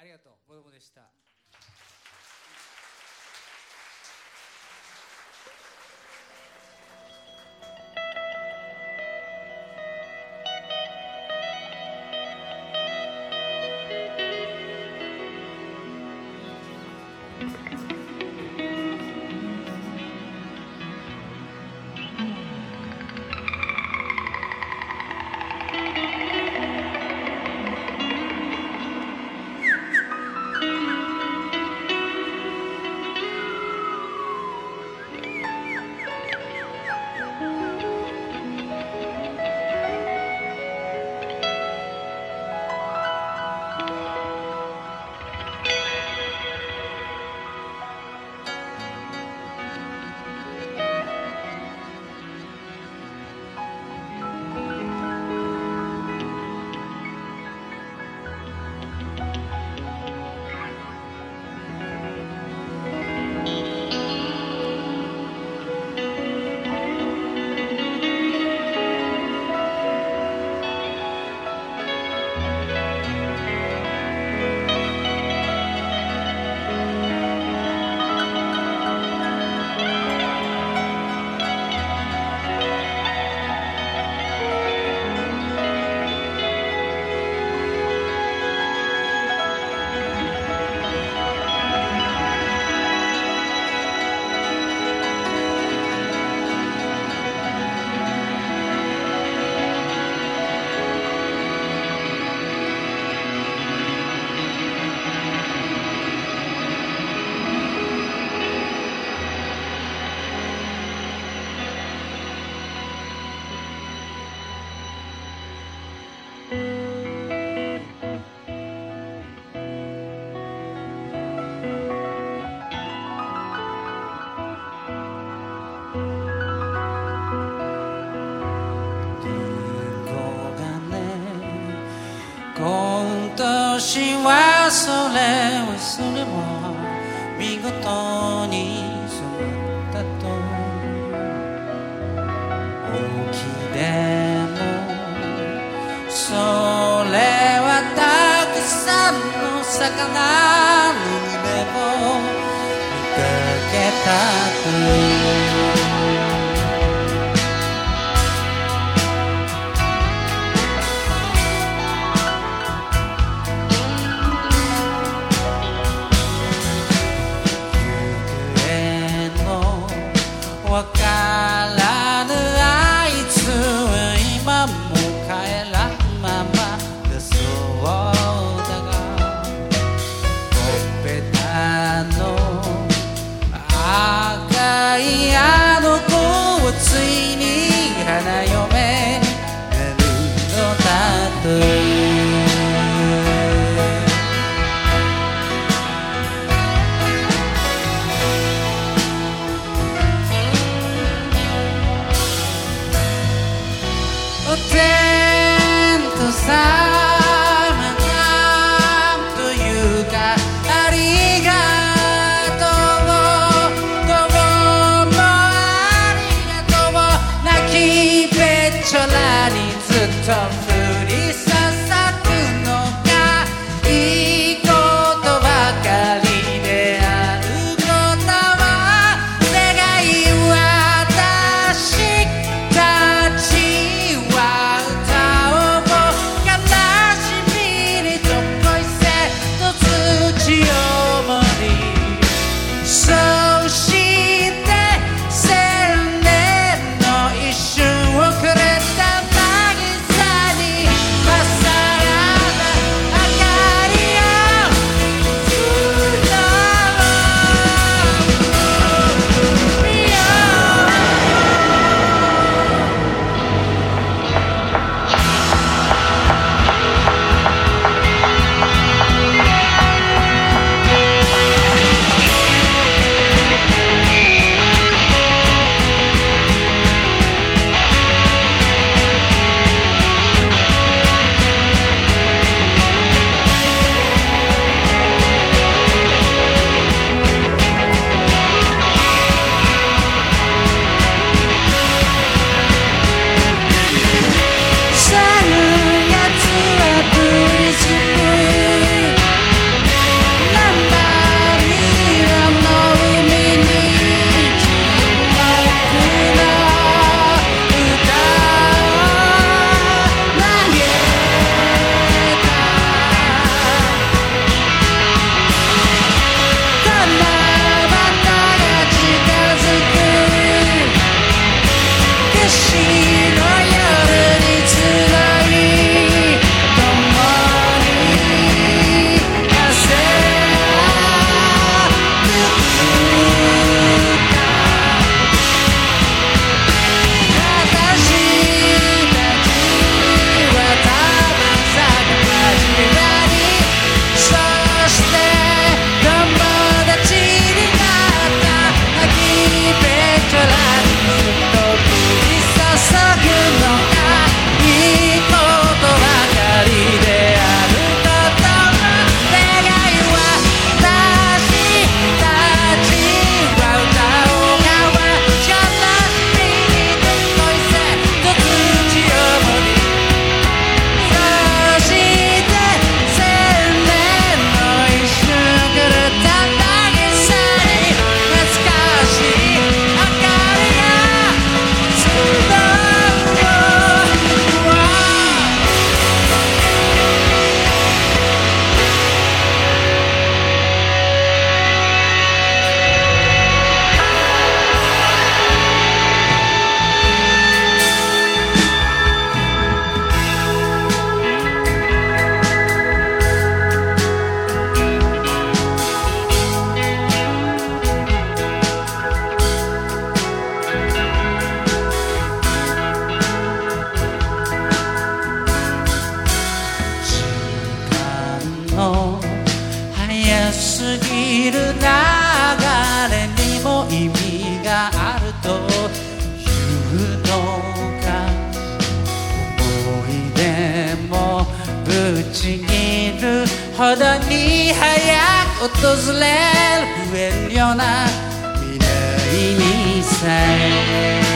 ありがとう。ボドボでした。今年はそれはそれも見事に育ったと。大きでもそれはたくさんの魚の夢を見かけたと。のわ Hotel. ちぎるほどに早く訪れる増えるような未来にさえ。